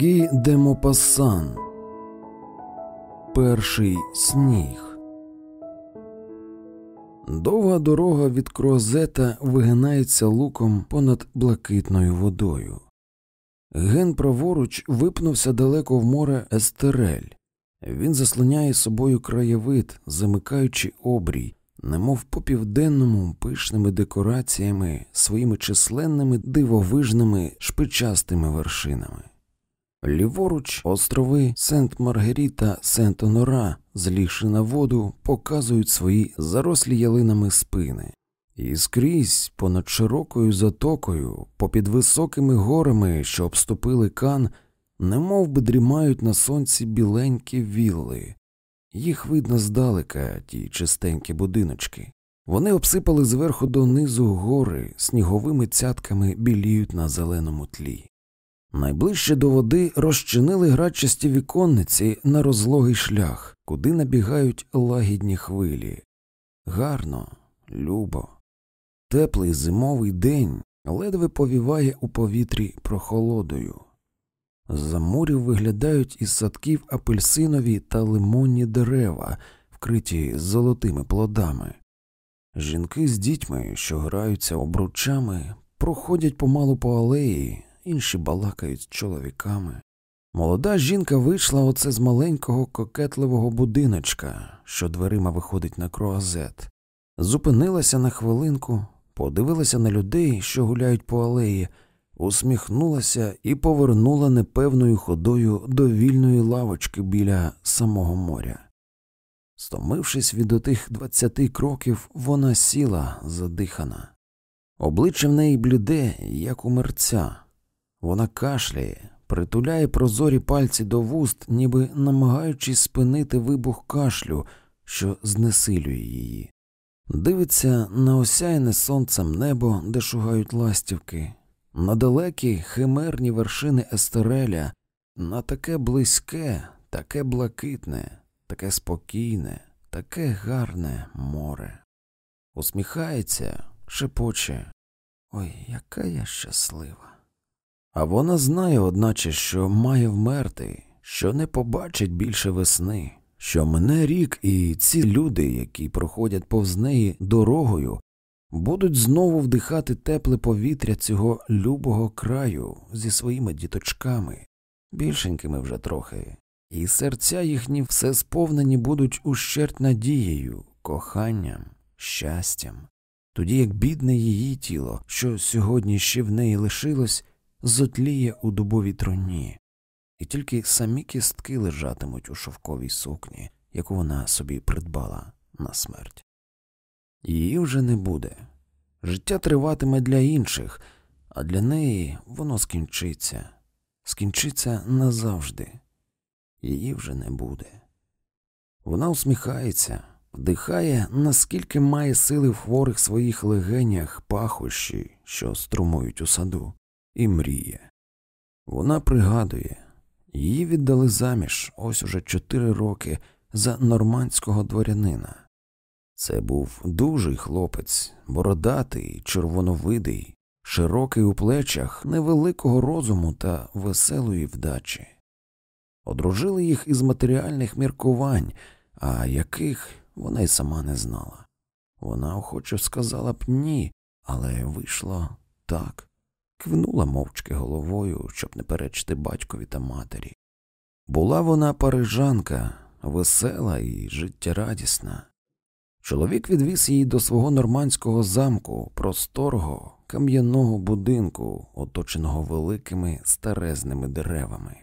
Гі де Мопассан Перший сніг. Довга дорога від Круазета вигинається луком понад блакитною водою. Ген праворуч випнувся далеко в море Естерель. Він заслоняє собою краєвид, замикаючи обрій, немов по південному пишними декораціями, своїми численними дивовижними шпичастими вершинами. Ліворуч острови Сент Маргеріта Сент Онора, злігши на воду, показують свої зарослі ялинами спини, і скрізь понад широкою затокою, попід високими горами, що обступили кан, немов би дрімають на сонці біленькі вілли. Їх видно здалека, ті чистенькі будиночки. Вони обсипали зверху донизу гори, сніговими цятками біліють на зеленому тлі. Найближче до води розчинили грачасті віконниці на розлогий шлях, куди набігають лагідні хвилі. Гарно, любо, теплий зимовий день ледве повіває у повітрі прохолодою. З-за морів виглядають із садків апельсинові та лимонні дерева, вкриті золотими плодами. Жінки з дітьми, що граються обручами, проходять помалу по алеї, інші балакають з чоловіками. Молода жінка вийшла оце з маленького кокетливого будиночка, що дверима виходить на круазет, зупинилася на хвилинку, подивилася на людей, що гуляють по алеї, усміхнулася і повернула непевною ходою до вільної лавочки біля самого моря. Стомившись від отих двадцяти кроків, вона сіла задихана. Обличчя в неї бліде, як у мерця. Вона кашляє, притуляє прозорі пальці до вуст, ніби намагаючись спинити вибух кашлю, що знесилює її. Дивиться на осяяне сонцем небо, де шугають ластівки, на далекі химерні вершини Естереля, на таке близьке, таке блакитне, таке спокійне, таке гарне море. Усміхається, шепоче. Ой, яка я щаслива. А вона знає, одначе, що має вмерти, що не побачить більше весни, що мене рік, і ці люди, які проходять повз неї дорогою, будуть знову вдихати тепле повітря цього любого краю зі своїми діточками, більшенькими вже трохи, і серця їхні все сповнені будуть ущерть надією, коханням, щастям, тоді як бідне її тіло, що сьогодні ще в неї лишилось, зотліє у дубовій троні, і тільки самі кістки лежатимуть у шовковій сукні, яку вона собі придбала на смерть. Її вже не буде. Життя триватиме для інших, а для неї воно скінчиться, скінчиться назавжди. Її вже не буде. Вона усміхається, вдихає, наскільки має сили в хворих своїх легенях пахощі, що струмують у саду і мріє. Вона пригадує, її віддали заміж ось уже чотири роки за нормандського дворянина. Це був дужий хлопець, бородатий, червоновидий, широкий у плечах, невеликого розуму та веселої вдачі. Одружили їх із матеріальних міркувань, а яких вона й сама не знала. Вона охоче сказала б ні, але вийшло так кивнула мовчки головою, щоб не перечити батькові та матері. Була вона парижанка, весела і життєрадісна. Чоловік відвіз її до свого нормандського замку, просторого, кам'яного будинку, оточеного великими старезними деревами.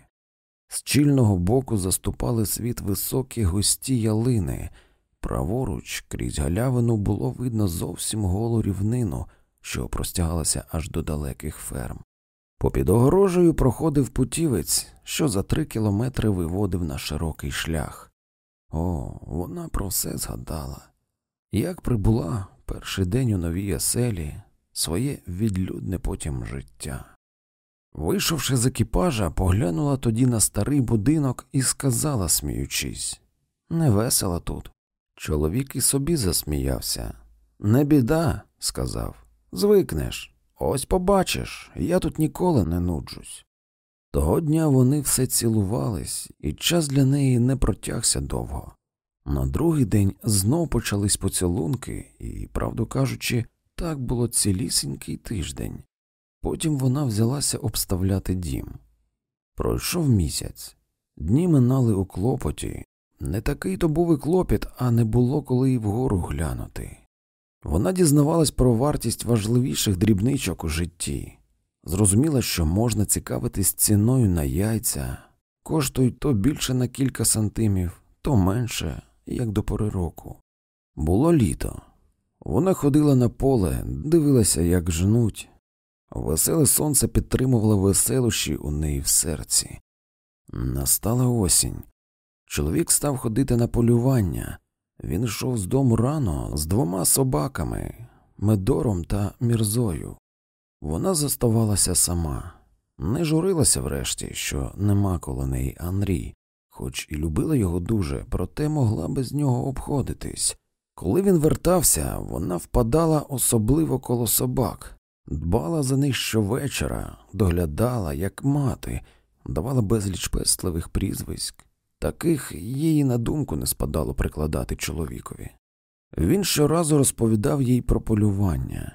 З чільного боку заступали світ високі густі ялини, праворуч крізь галявину було видно зовсім голу рівнину, що простягалася аж до далеких ферм. Попід огорожею проходив путівець, що за три кілометри виводив на широкий шлях. О, вона про все згадала. Як прибула перший день у новій оселі, своє відлюдне потім життя. Вийшовши з екіпажа, поглянула тоді на старий будинок і сказала, сміючись Невесело тут. Чоловік і собі засміявся. Не біда, сказав. Звикнеш. Ось побачиш, я тут ніколи не нуджусь. Того дня вони все цілувались, і час для неї не протягся довго. На другий день знов почались поцілунки, і, правду кажучи, так було цілісінький тиждень. Потім вона взялася обставляти дім. Пройшов місяць, дні минали у клопоті. Не такий то був і клопіт, а не було коли й вгору глянути. Вона дізнавалась про вартість важливіших дрібничок у житті, зрозуміла, що можна цікавитись ціною на яйця, коштують то більше на кілька сантимів, то менше, як до пори року. Було літо. Вона ходила на поле, дивилася, як жнуть. Веселе сонце підтримувало веселощі у неї в серці. Настала осінь. Чоловік став ходити на полювання. Він йшов з дому рано з двома собаками медором та мірзою. Вона заставалася сама, не журилася врешті, що нема коло неї Анрі, хоч і любила його дуже, проте могла без нього обходитись. Коли він вертався, вона впадала особливо коло собак, дбала за них щовечора, доглядала, як мати, давала безліч пестливих прізвиськ. Таких їй на думку не спадало прикладати чоловікові. Він щоразу розповідав їй про полювання,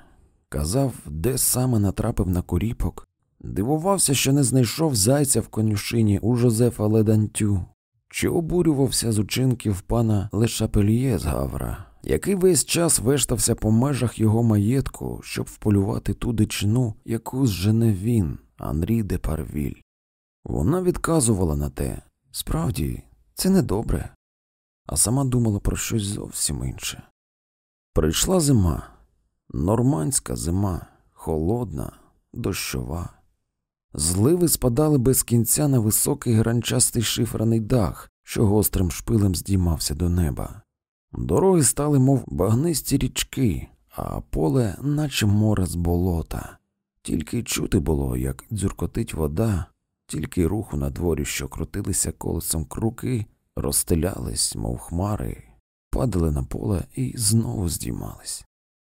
казав, де саме натрапив на куріпок, дивувався, що не знайшов зайця в конюшині у Жозефа Ледантю, чи обурювався з учинків пана Лешапельє з Гавра, який весь час вештався по межах його маєтку, щоб вполювати ту дичину, яку зжене він, Анрі де Парвіль. Вона відказувала на те, Справді, це недобре, а сама думала про щось зовсім інше. Прийшла зима, нормандська зима, холодна, дощова. Зливи спадали без кінця на високий гранчастий шифраний дах, що гострим шпилем здіймався до неба. Дороги стали, мов багнисті річки, а поле, наче море з болота. Тільки чути було, як дзюркотить вода, тільки руху на дворі, що крутилися колесом круки, розстелялись, мов хмари, падали на поле і знову здіймались.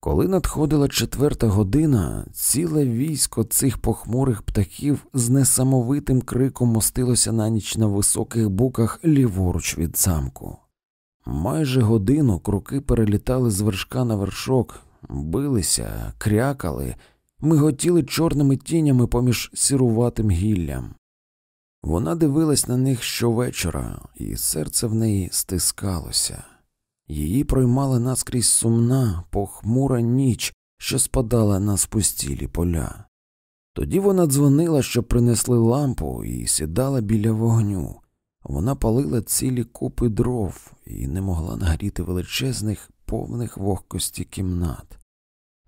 Коли надходила четверта година, ціле військо цих похмурих птахів з несамовитим криком мостилося на ніч на високих буках ліворуч від замку. Майже годину круки перелітали з вершка на вершок, билися, крякали, миготіли чорними тінями поміж сіруватим гіллям. Вона дивилась на них щовечора, і серце в неї стискалося. Її проймала наскрізь сумна, похмура ніч, що спадала на спустілі поля. Тоді вона дзвонила, щоб принесли лампу, і сідала біля вогню. Вона палила цілі купи дров і не могла нагріти величезних, повних вогкості кімнат.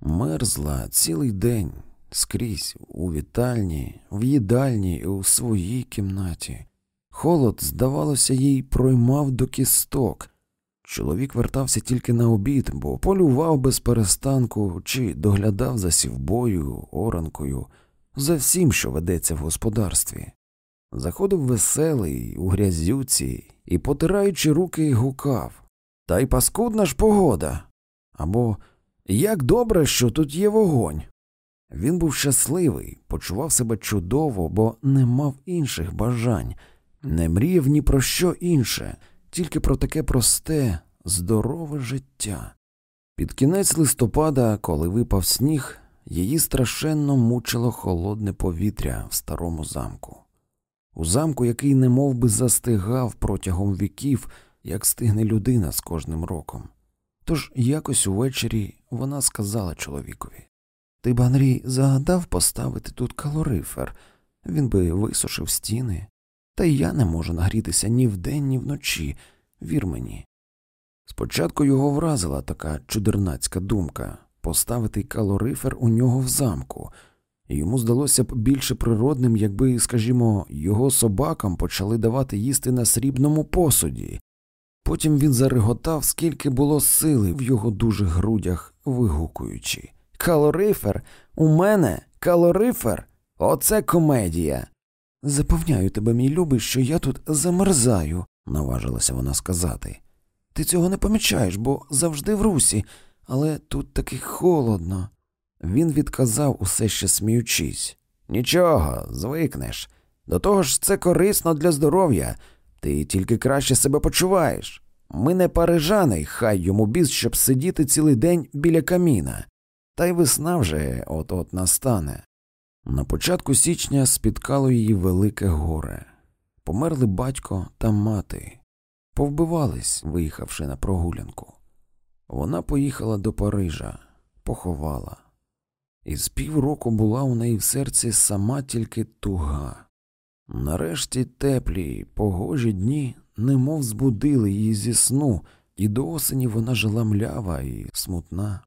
Мерзла цілий день, скрізь, у вітальні, в їдальні у своїй кімнаті. Холод, здавалося, їй проймав до кісток. Чоловік вертався тільки на обід, бо полював без перестанку чи доглядав за сівбою, оранкою, за всім, що ведеться в господарстві. Заходив веселий, у грязюці і, потираючи руки, гукав Та й паскудна ж погода. Або Як добре, що тут є вогонь. Він був щасливий, почував себе чудово, бо не мав інших бажань, не мріяв ні про що інше, тільки про таке просте, здорове життя. Під кінець листопада, коли випав сніг, її страшенно мучило холодне повітря в старому замку. У замку, який не би застигав протягом віків, як стигне людина з кожним роком. Тож якось увечері вона сказала чоловікові ти б, Андрій, загадав поставити тут калорифер, він би висушив стіни, та й я не можу нагрітися ні вдень, ні вночі, вір мені. Спочатку його вразила така чудернацька думка поставити калорифер у нього в замку, і йому здалося б більше природним, якби, скажімо, його собакам почали давати їсти на срібному посуді. Потім він зареготав, скільки було сили в його дужих грудях, вигукуючи. Калорифер? У мене калорифер? Оце комедія. Запевняю тебе, мій любий, що я тут замерзаю, наважилася вона сказати. Ти цього не помічаєш, бо завжди в русі, але тут таки холодно. Він відказав, усе ще сміючись. Нічого, звикнеш. До того ж, це корисно для здоров'я, ти тільки краще себе почуваєш. Ми не парижани, хай йому біз, щоб сидіти цілий день біля каміна, та й весна вже от от настане. На початку січня спіткало її велике горе. Померли батько та мати, повбивались, виїхавши на прогулянку. Вона поїхала до Парижа, поховала. І з півроку була у неї в серці сама тільки туга. Нарешті теплі, погожі дні немов збудили її зі сну, і до осені вона жила млява і смутна.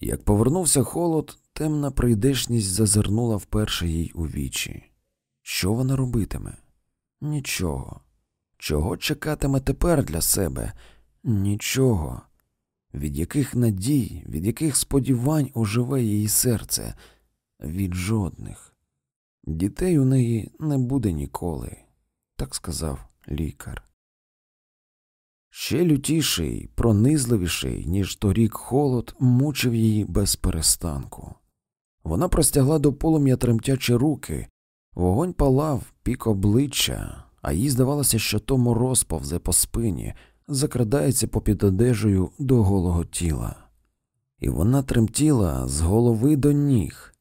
Як повернувся холод, темна прийдешність зазирнула вперше їй у вічі. Що вона робитиме? Нічого. Чого чекатиме тепер для себе? Нічого. Від яких надій, від яких сподівань оживе її серце? Від жодних. Дітей у неї не буде ніколи, так сказав лікар. Ще лютіший, пронизливіший, ніж торік холод, мучив її без перестанку. Вона простягла до полум'я тремтячі руки, вогонь палав, пік обличчя, а їй здавалося, що то мороз повзе по спині, закрадається попід одежею до голого тіла. І вона тремтіла з голови до ніг.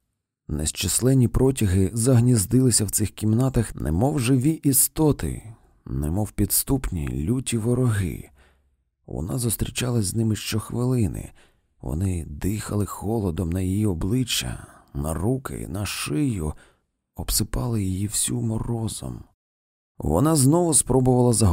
Незчисленні протяги загніздилися в цих кімнатах, немов живі істоти, немов підступні, люті вороги. Вона зустрічалась з ними щохвилини, вони дихали холодом на її обличчя, на руки, на шию, обсипали її всю морозом. Вона знову спробувала заговорити.